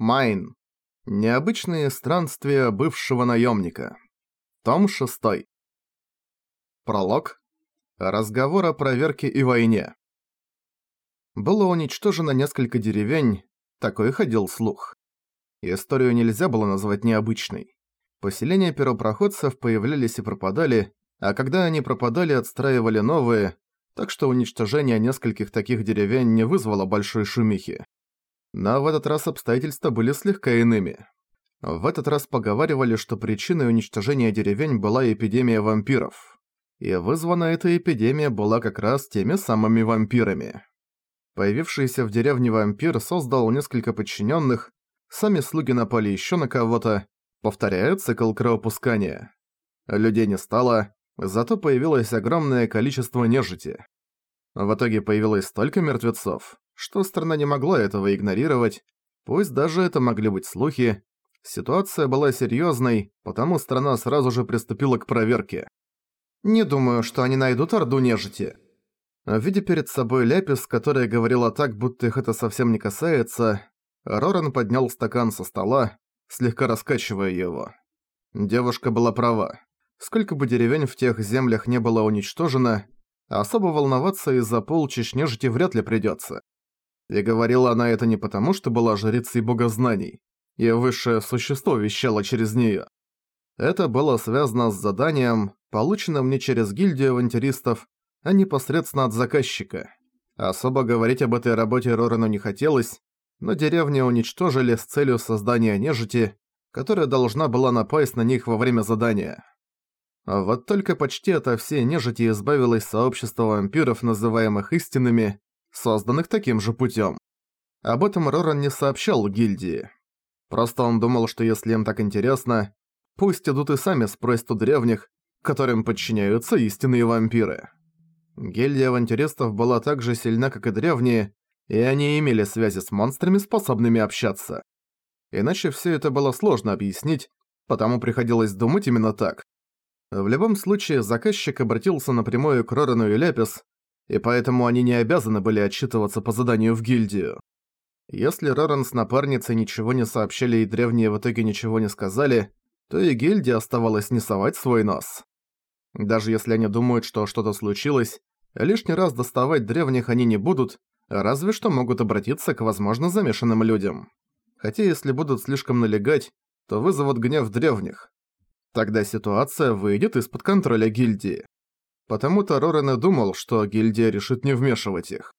Майн. Необычные странствия бывшего наемника. Том 6. Пролог. Разговор о проверке и войне. Было уничтожено несколько деревень, такой ходил слух. Историю нельзя было назвать необычной. Поселения первопроходцев появлялись и пропадали, а когда они пропадали, отстраивали новые, так что уничтожение нескольких таких деревень не вызвало большой шумихи. Но в этот раз обстоятельства были слегка иными. В этот раз поговаривали, что причиной уничтожения деревень была эпидемия вампиров. И вызвана эта эпидемия была как раз теми самыми вампирами. Появившийся в деревне вампир создал несколько подчиненных, сами слуги напали еще на кого-то, повторяя цикл кровопускания. Людей не стало, зато появилось огромное количество нежити. В итоге появилось столько мертвецов, что страна не могла этого игнорировать, пусть даже это могли быть слухи. Ситуация была серьезной, потому страна сразу же приступила к проверке. «Не думаю, что они найдут Орду Нежити». Видя перед собой Ляпис, которая говорила так, будто их это совсем не касается, Роран поднял стакан со стола, слегка раскачивая его. Девушка была права. Сколько бы деревень в тех землях не было уничтожено, особо волноваться из-за полчищ нежити вряд ли придётся. И говорила она это не потому, что была жрицей богознаний, и высшее существо вещало через неё. Это было связано с заданием, полученным не через гильдию авантюристов, а непосредственно от заказчика. Особо говорить об этой работе Рорану не хотелось, но деревню уничтожили с целью создания нежити, которая должна была напасть на них во время задания. Вот только почти ото всей нежити избавилось сообщество вампиров, называемых истинными, созданных таким же путем. Об этом Роран не сообщал гильдии. Просто он думал, что если им так интересно, пусть идут и сами спросят у древних, которым подчиняются истинные вампиры. Гильдия авантюристов была так же сильна, как и древние, и они имели связи с монстрами, способными общаться. Иначе все это было сложно объяснить, потому приходилось думать именно так. В любом случае, заказчик обратился напрямую к Рорану и Лепис, и поэтому они не обязаны были отчитываться по заданию в гильдию. Если Роран с напарницей ничего не сообщили и древние в итоге ничего не сказали, то и гильдия оставалась не совать свой нос. Даже если они думают, что что-то случилось, лишний раз доставать древних они не будут, разве что могут обратиться к возможно замешанным людям. Хотя если будут слишком налегать, то вызовут гнев древних. Тогда ситуация выйдет из-под контроля гильдии. Потому-то Рорен и думал, что гильдия решит не вмешивать их.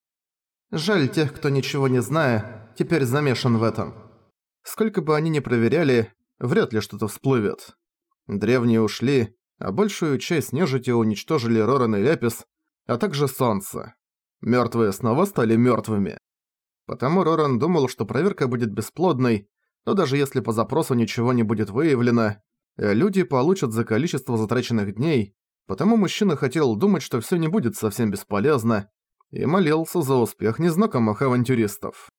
Жаль тех, кто ничего не зная, теперь замешан в этом. Сколько бы они ни проверяли, вряд ли что-то всплывет. Древние ушли, а большую часть нежити уничтожили Роран и Ляпис, а также Солнце. Мёртвые снова стали мёртвыми. Потому Роран думал, что проверка будет бесплодной, но даже если по запросу ничего не будет выявлено, люди получат за количество затраченных дней, Потому мужчина хотел думать, что всё не будет совсем бесполезно, и молился за успех незнакомых авантюристов.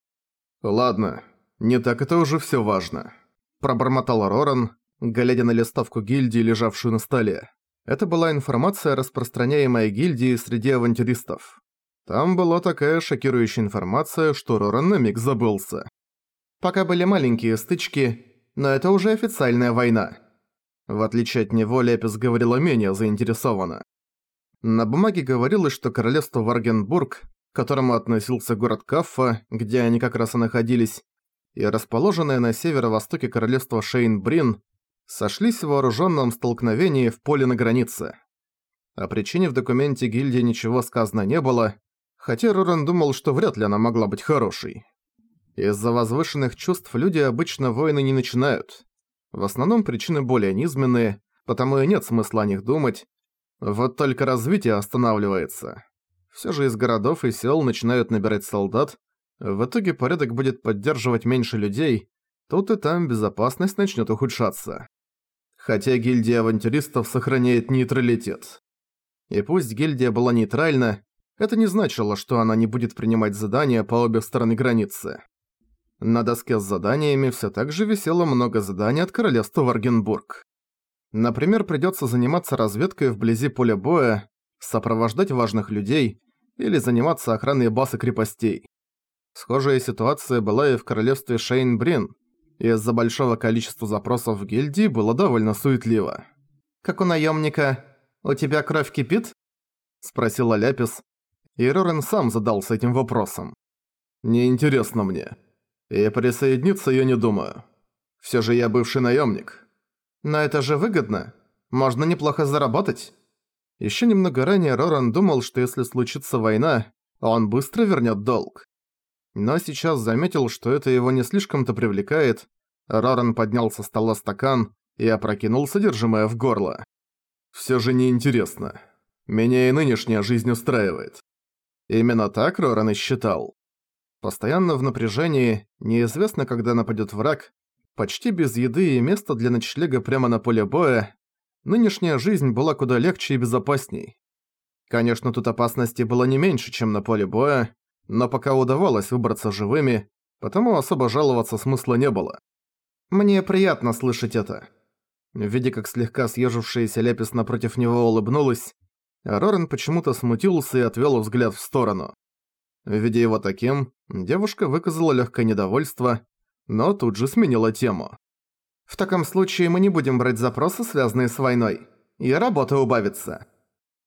«Ладно, не так это уже всё важно», – пробормотал Роран, глядя на листовку гильдии, лежавшую на столе. Это была информация, распространяемая гильдией среди авантюристов. Там была такая шокирующая информация, что Роран на миг забылся. Пока были маленькие стычки, но это уже официальная война. В отличие от него, Лепис говорила менее заинтересованно. На бумаге говорилось, что королевство Варгенбург, к которому относился город Каффа, где они как раз и находились, и расположенное на северо-востоке королевство Шейн-Брин, сошлись в вооруженном столкновении в поле на границе. О причине в документе гильдии ничего сказано не было, хотя Роран думал, что вряд ли она могла быть хорошей. Из-за возвышенных чувств люди обычно войны не начинают. В основном причины более низменные, потому и нет смысла о них думать. Вот только развитие останавливается. Все же из городов и сел начинают набирать солдат, в итоге порядок будет поддерживать меньше людей, тут и там безопасность начнет ухудшаться. Хотя гильдия авантюристов сохраняет нейтралитет. И пусть гильдия была нейтральна, это не значило, что она не будет принимать задания по обе стороны границы. На доске с заданиями все так же висело много заданий от королевства Варгенбург. Например, придется заниматься разведкой вблизи поля боя, сопровождать важных людей или заниматься охраной баз и крепостей. Схожая ситуация была и в королевстве Шейнбрин, Из-за большого количества запросов в гильдии было довольно суетливо. «Как у наемника, у тебя кровь кипит?» – спросила Ляпис, и Рорен сам задался этим вопросом. «Неинтересно мне. И присоединиться я не думаю. Все же я бывший наемник. Но это же выгодно. Можно неплохо заработать». Еще немного ранее Роран думал, что если случится война, он быстро вернет долг. Но сейчас заметил, что это его не слишком-то привлекает. Роран поднял со стола стакан и опрокинул содержимое в горло. Все же неинтересно. Меня и нынешняя жизнь устраивает. Именно так Роран и считал. Постоянно в напряжении, неизвестно, когда нападет враг, почти без еды и места для ночлега прямо на поле боя, нынешняя жизнь была куда легче и безопасней. Конечно, тут опасности было не меньше, чем на поле боя, но пока удавалось выбраться живыми, потому особо жаловаться смысла не было. Мне приятно слышать это. Видя, как слегка съежившаяся Лепис напротив него улыбнулась, Рорен почему-то смутился и отвел взгляд в сторону. Видя его таким, девушка выказала легкое недовольство, но тут же сменила тему. «В таком случае мы не будем брать запросы, связанные с войной, и работа убавится.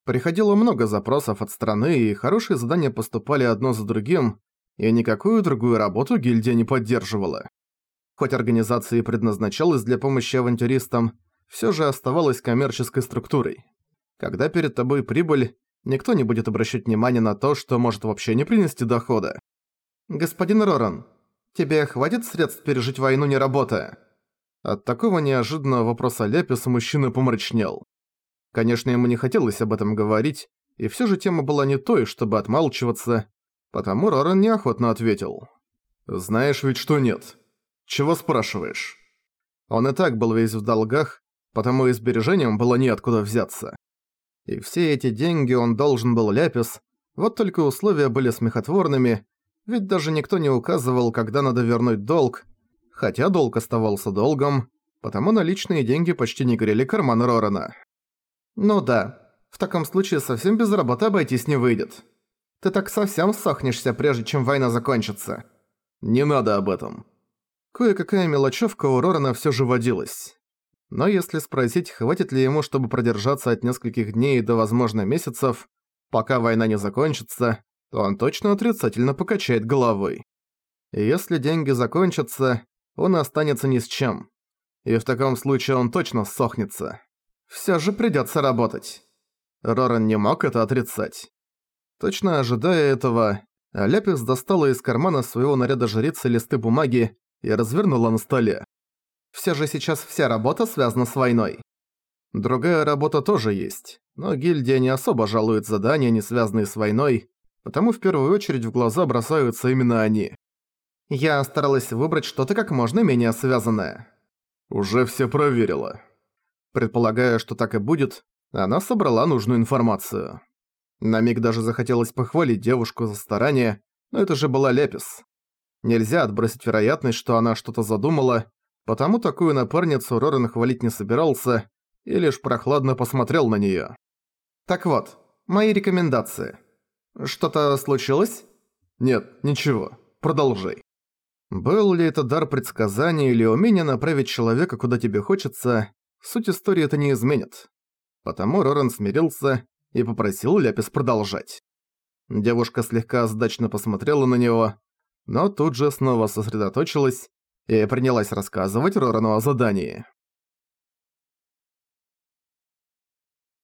Приходило много запросов от страны, и хорошие задания поступали одно за другим, и никакую другую работу гильдия не поддерживала. Хоть организация и предназначалась для помощи авантюристам, всё же оставалась коммерческой структурой. Когда перед тобой прибыль, никто не будет обращать внимания на то, что может вообще не принести дохода. «Господин Роран, тебе хватит средств пережить войну не работая?» От такого неожиданного вопроса Лепис мужчина помрачнел. Конечно, ему не хотелось об этом говорить, и всё же тема была не той, чтобы отмалчиваться, потому Роран неохотно ответил. «Знаешь ведь, что нет. Чего спрашиваешь?» Он и так был весь в долгах, потому и сбережением было неоткуда взяться. И все эти деньги он должен был Ляпис, вот только условия были смехотворными, ведь даже никто не указывал, когда надо вернуть долг, хотя долг оставался долгом, потому наличные деньги почти не грели карман Рорана. «Ну да, в таком случае совсем без работы обойтись не выйдет. Ты так совсем сохнешься, прежде чем война закончится». «Не надо об этом». Кое-какая мелочевка у Рорана всё же водилась. Но если спросить, хватит ли ему, чтобы продержаться от нескольких дней до, возможно, месяцев, пока война не закончится, он точно отрицательно покачает головой. И если деньги закончатся, он останется ни с чем. И в таком случае он точно сохнется. Всё же придётся работать. Роран не мог это отрицать. Точно ожидая этого, Ляпис достала из кармана своего наряда жрицы листы бумаги и развернула на столе. Всё же сейчас вся работа связана с войной. Другая работа тоже есть, но гильдия не особо жалует задания, не связанные с войной, потому в первую очередь в глаза бросаются именно они. Я старалась выбрать что-то как можно менее связанное. Уже все проверила. Предполагая, что так и будет, она собрала нужную информацию. На миг даже захотелось похвалить девушку за старание, но это же была Лепис. Нельзя отбросить вероятность, что она что-то задумала, потому такую напарницу Рорен хвалить не собирался и лишь прохладно посмотрел на неё. «Так вот, мои рекомендации. Что-то случилось?» «Нет, ничего. Продолжай». Был ли это дар предсказания или умение направить человека куда тебе хочется, Суть истории это не изменит. Потому Роран смирился и попросил Ляпис продолжать. Девушка слегка сдачно посмотрела на него, но тут же снова сосредоточилась и принялась рассказывать Рорану о задании.